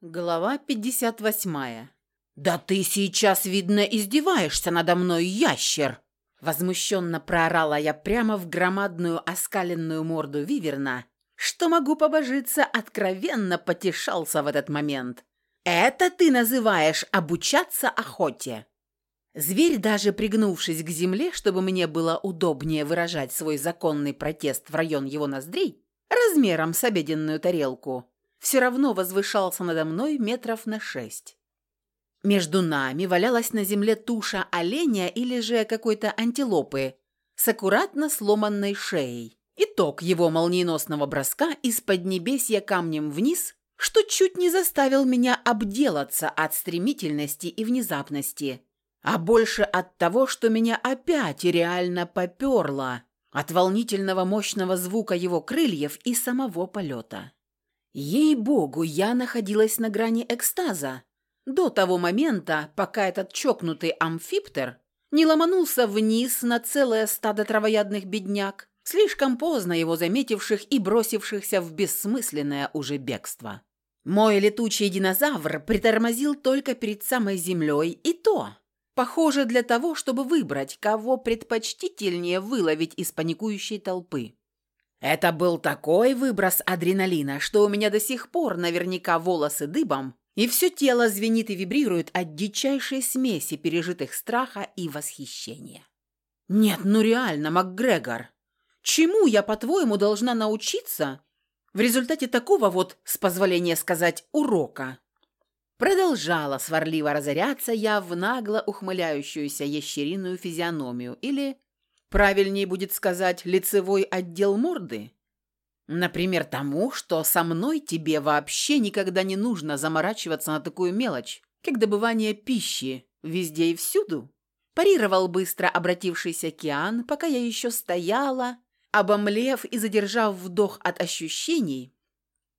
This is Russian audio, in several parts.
Глава 58. «Да ты сейчас, видно, издеваешься надо мной, ящер!» Возмущенно проорала я прямо в громадную оскаленную морду Виверна, что, могу побожиться, откровенно потешался в этот момент. «Это ты называешь обучаться охоте?» Зверь, даже пригнувшись к земле, чтобы мне было удобнее выражать свой законный протест в район его ноздрей, размером с обеденную тарелку, все равно возвышался надо мной метров на шесть. Между нами валялась на земле туша оленя или же какой-то антилопы с аккуратно сломанной шеей. Итог его молниеносного броска из поднебесья камнем вниз, что чуть не заставил меня обделаться от стремительности и внезапности, а больше от того, что меня опять реально поперло от волнительного мощного звука его крыльев и самого полета. Ей-богу, я находилась на грани экстаза. До того момента, пока этот чокнутый амфиптер не ломанулся вниз на целое стадо травоядных бедняк, слишком поздно его заметивших и бросившихся в бессмысленное уже бегство. Мой летучий динозавр притормозил только перед самой землей, и то, похоже, для того, чтобы выбрать, кого предпочтительнее выловить из паникующей толпы. Это был такой выброс адреналина, что у меня до сих пор наверняка волосы дыбом, и все тело звенит и вибрирует от дичайшей смеси пережитых страха и восхищения. Нет, ну реально, МакГрегор, чему я, по-твоему, должна научиться в результате такого вот, с позволения сказать, урока? Продолжала сварливо разоряться я в нагло ухмыляющуюся ящериную физиономию или Правильнее будет сказать лицевой отдел морды. Например, тому, что со мной тебе вообще никогда не нужно заморачиваться на такую мелочь, как добывание пищи везде и всюду. Парировал быстро обратившийся Киан, пока я еще стояла, обомлев и задержав вдох от ощущений,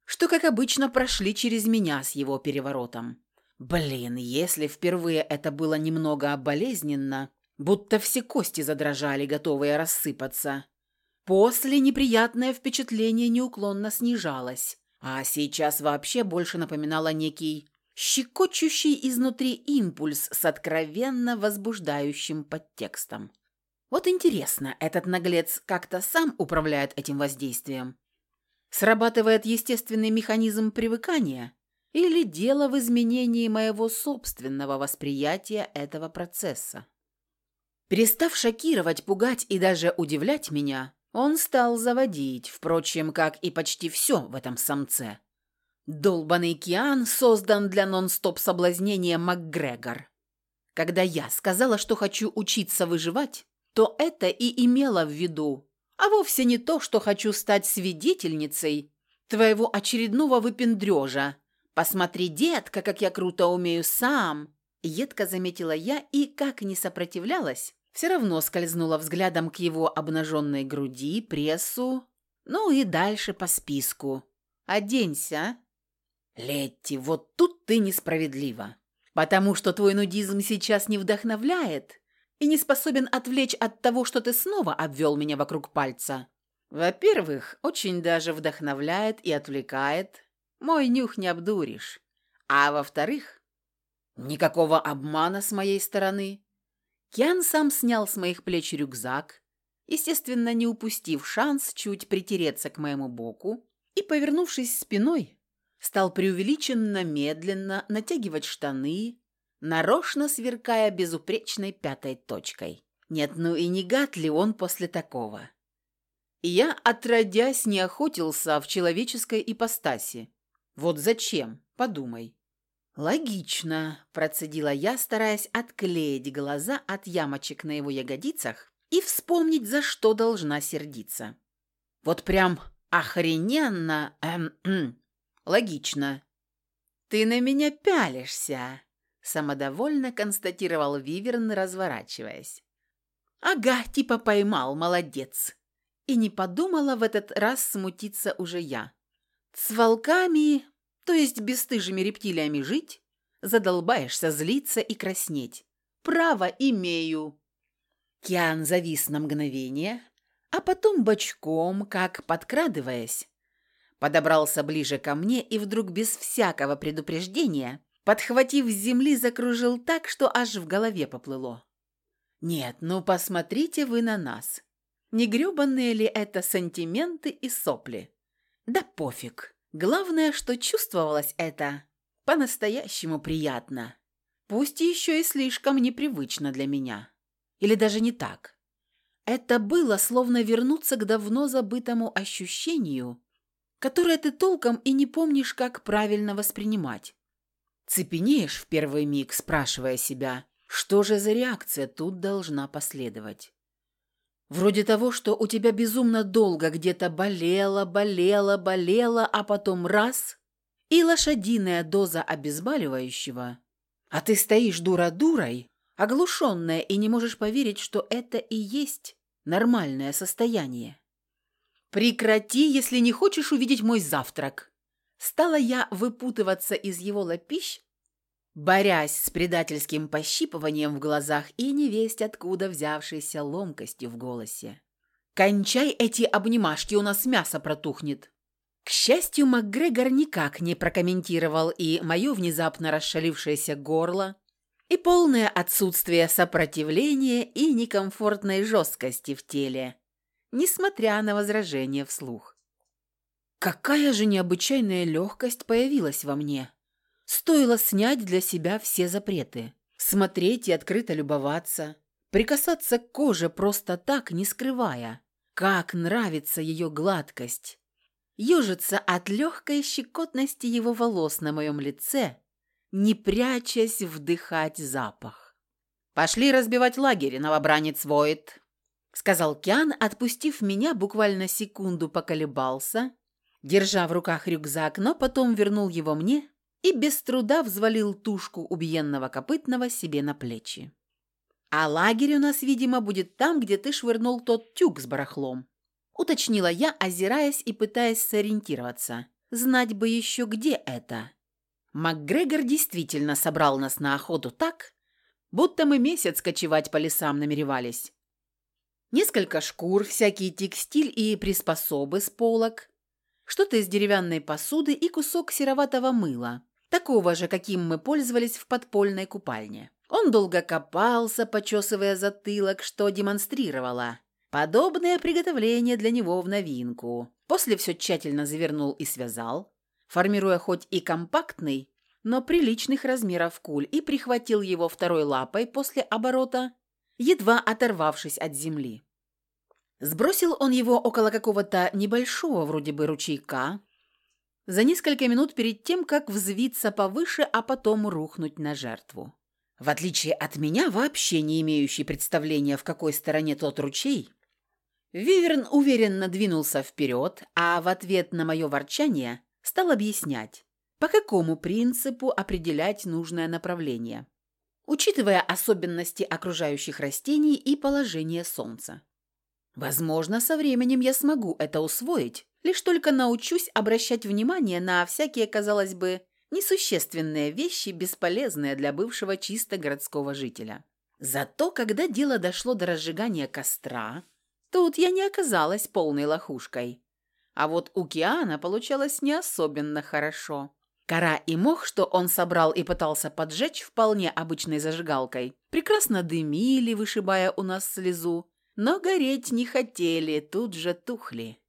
что, как обычно, прошли через меня с его переворотом. Блин, если впервые это было немного болезненно, будто все кости задрожали, готовые рассыпаться. После неприятное впечатление неуклонно снижалось, а сейчас вообще больше напоминало некий щекочущий изнутри импульс с откровенно возбуждающим подтекстом. Вот интересно, этот наглец как-то сам управляет этим воздействием? Срабатывает естественный механизм привыкания? Или дело в изменении моего собственного восприятия этого процесса? Перестав шокировать, пугать и даже удивлять меня, он стал заводить, впрочем, как и почти все в этом самце. Долбанный Киан создан для нон-стоп соблазнения МакГрегор. Когда я сказала, что хочу учиться выживать, то это и имело в виду, а вовсе не то, что хочу стать свидетельницей твоего очередного выпендрежа. Посмотри, детка, как я круто умею сам. Едко заметила я и, как не сопротивлялась, все равно скользнула взглядом к его обнаженной груди, прессу, ну и дальше по списку. «Оденься». «Летти, вот тут ты несправедлива, потому что твой нудизм сейчас не вдохновляет и не способен отвлечь от того, что ты снова обвел меня вокруг пальца. Во-первых, очень даже вдохновляет и отвлекает. Мой нюх не обдуришь. А во-вторых, никакого обмана с моей стороны. Киан сам снял с моих плеч рюкзак, естественно, не упустив шанс чуть притереться к моему боку, и, повернувшись спиной, стал преувеличенно медленно натягивать штаны, нарочно сверкая безупречной пятой точкой. Нет, ну и не гад ли он после такого? Я, отродясь, не охотился в человеческой ипостаси. Вот зачем, подумай. «Логично», – процедила я, стараясь отклеить глаза от ямочек на его ягодицах и вспомнить, за что должна сердиться. «Вот прям охрененно... Эм, логично». «Ты на меня пялишься», – самодовольно констатировал Виверн, разворачиваясь. «Ага, типа поймал, молодец». И не подумала в этот раз смутиться уже я. «С волками то есть бесстыжими рептилиями жить, задолбаешься злиться и краснеть. Право имею. Киан завис на мгновение, а потом бочком, как подкрадываясь, подобрался ближе ко мне и вдруг без всякого предупреждения, подхватив с земли, закружил так, что аж в голове поплыло. «Нет, ну посмотрите вы на нас. Не грёбаные ли это сантименты и сопли? Да пофиг. Главное, что чувствовалось это по-настоящему приятно. Пусть еще и слишком непривычно для меня. Или даже не так. Это было словно вернуться к давно забытому ощущению, которое ты толком и не помнишь, как правильно воспринимать. Цепенеешь в первый миг, спрашивая себя, что же за реакция тут должна последовать. Вроде того, что у тебя безумно долго где-то болело, болело, болело, а потом раз – и лошадиная доза обезболивающего, а ты стоишь дура-дурой, оглушенная и не можешь поверить, что это и есть нормальное состояние. «Прекрати, если не хочешь увидеть мой завтрак!» Стала я выпутываться из его лапищ, борясь с предательским пощипыванием в глазах и невесть откуда взявшейся ломкостью в голосе. «Кончай эти обнимашки, у нас мясо протухнет!» К счастью, МакГрегор никак не прокомментировал и мое внезапно расшалившееся горло, и полное отсутствие сопротивления и некомфортной жесткости в теле, несмотря на возражение вслух. Какая же необычайная легкость появилась во мне! Стоило снять для себя все запреты, смотреть и открыто любоваться, прикасаться к коже просто так, не скрывая. Как нравится ее гладкость! Ежиться от легкой щекотности его волос на моем лице, не прячась вдыхать запах. «Пошли разбивать лагерь, новобранец воет», — сказал Киан, отпустив меня, буквально секунду поколебался, держа в руках рюкзак, но потом вернул его мне и без труда взвалил тушку убиенного копытного себе на плечи. «А лагерь у нас, видимо, будет там, где ты швырнул тот тюк с барахлом», — уточнила я, озираясь и пытаясь сориентироваться. «Знать бы еще, где это». МакГрегор действительно собрал нас на охоту так, будто мы месяц кочевать по лесам намеревались. Несколько шкур, всякий текстиль и приспособы с полок, что-то из деревянной посуды и кусок сероватого мыла, такого же, каким мы пользовались в подпольной купальне. Он долго копался, почесывая затылок, что демонстрировало. Подобное приготовление для него в новинку. После все тщательно завернул и связал, формируя хоть и компактный, но приличных размеров куль, и прихватил его второй лапой после оборота, едва оторвавшись от земли. Сбросил он его около какого-то небольшого вроде бы ручейка, за несколько минут перед тем, как взвиться повыше, а потом рухнуть на жертву. В отличие от меня, вообще не имеющий представления, в какой стороне тот ручей, Виверн уверенно двинулся вперед, а в ответ на мое ворчание стал объяснять, по какому принципу определять нужное направление, учитывая особенности окружающих растений и положение солнца. Возможно, со временем я смогу это усвоить, лишь только научусь обращать внимание на всякие, казалось бы, несущественные вещи, бесполезные для бывшего чисто городского жителя. Зато, когда дело дошло до разжигания костра, тут я не оказалась полной лохушкой. А вот у Киана получалось не особенно хорошо. Кора и мох, что он собрал и пытался поджечь вполне обычной зажигалкой, прекрасно дымили, вышибая у нас слезу, но гореть не хотели, тут же тухли.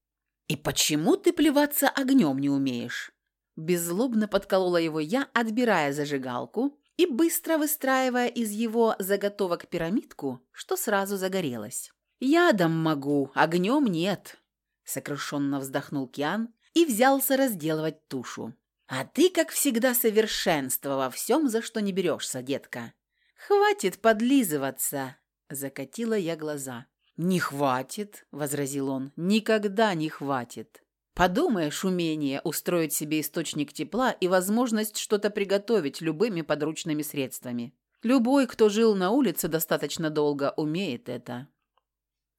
«И почему ты плеваться огнем не умеешь?» Беззлобно подколола его я, отбирая зажигалку и быстро выстраивая из его заготовок пирамидку, что сразу загорелась. «Ядом могу, огнем нет», сокрушенно вздохнул Киан и взялся разделывать тушу. «А ты, как всегда, совершенство во всем, за что не берешься, детка. Хватит подлизываться!» Закатила я глаза. «Не хватит», — возразил он, — «никогда не хватит. Подумаешь, умение устроить себе источник тепла и возможность что-то приготовить любыми подручными средствами. Любой, кто жил на улице достаточно долго, умеет это».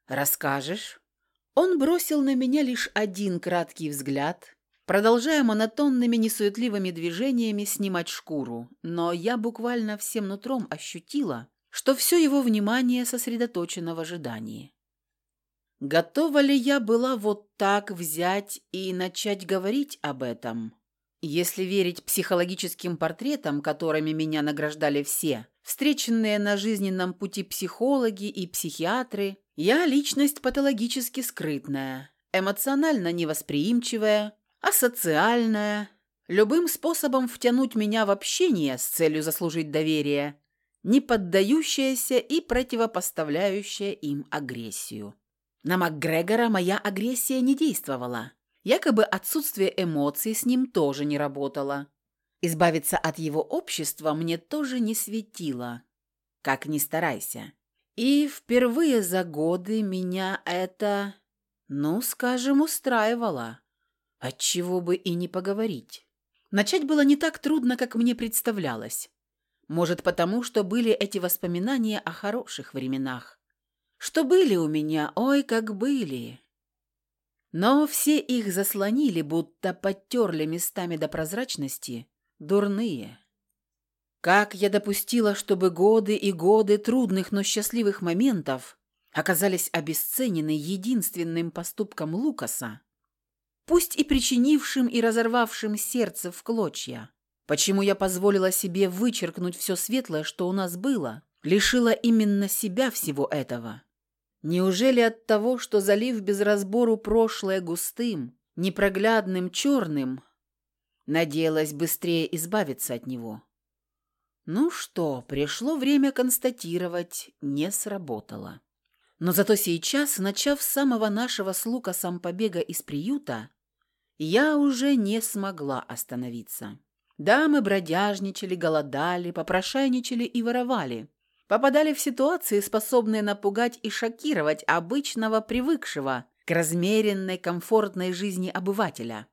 «Расскажешь?» Он бросил на меня лишь один краткий взгляд, продолжая монотонными несуетливыми движениями снимать шкуру, но я буквально всем нутром ощутила, что все его внимание сосредоточено в ожидании. Готова ли я была вот так взять и начать говорить об этом? Если верить психологическим портретам, которыми меня награждали все, встреченные на жизненном пути психологи и психиатры, я личность патологически скрытная, эмоционально невосприимчивая, асоциальная, любым способом втянуть меня в общение с целью заслужить доверие, не поддающаяся и противопоставляющая им агрессию. На МакГрегора моя агрессия не действовала. Якобы отсутствие эмоций с ним тоже не работало. Избавиться от его общества мне тоже не светило. Как ни старайся. И впервые за годы меня это, ну, скажем, устраивало. Отчего бы и не поговорить. Начать было не так трудно, как мне представлялось. Может, потому, что были эти воспоминания о хороших временах. Что были у меня, ой, как были. Но все их заслонили, будто подтерли местами до прозрачности, дурные. Как я допустила, чтобы годы и годы трудных, но счастливых моментов оказались обесценены единственным поступком Лукаса, пусть и причинившим и разорвавшим сердце в клочья. Почему я позволила себе вычеркнуть все светлое, что у нас было, лишила именно себя всего этого? Неужели от того, что залив без разбору прошлое густым, непроглядным черным, надеялась быстрее избавиться от него? Ну что, пришло время констатировать, не сработало. Но зато сейчас, начав с самого нашего с Лукасом побега из приюта, я уже не смогла остановиться. Да, мы бродяжничали, голодали, попрошайничали и воровали – попадали в ситуации, способные напугать и шокировать обычного привыкшего к размеренной, комфортной жизни обывателя.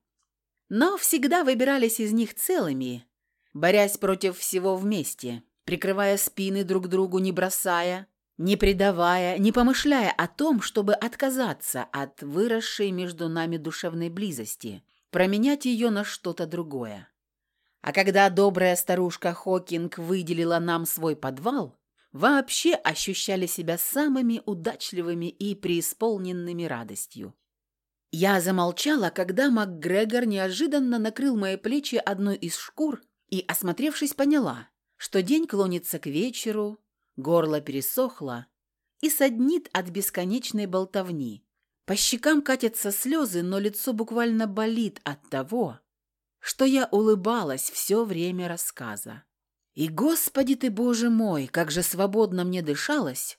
Но всегда выбирались из них целыми, борясь против всего вместе, прикрывая спины друг другу, не бросая, не предавая, не помышляя о том, чтобы отказаться от выросшей между нами душевной близости, променять ее на что-то другое. А когда добрая старушка Хокинг выделила нам свой подвал, вообще ощущали себя самыми удачливыми и преисполненными радостью. Я замолчала, когда МакГрегор неожиданно накрыл мои плечи одной из шкур и, осмотревшись, поняла, что день клонится к вечеру, горло пересохло и саднит от бесконечной болтовни. По щекам катятся слезы, но лицо буквально болит от того, что я улыбалась все время рассказа. И, Господи ты, Боже мой, как же свободно мне дышалось,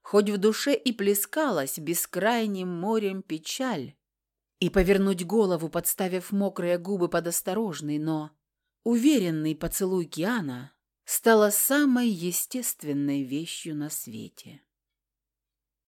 хоть в душе и плескалась бескрайним морем печаль, и повернуть голову, подставив мокрые губы под осторожный, но уверенный поцелуй Киана, стало самой естественной вещью на свете.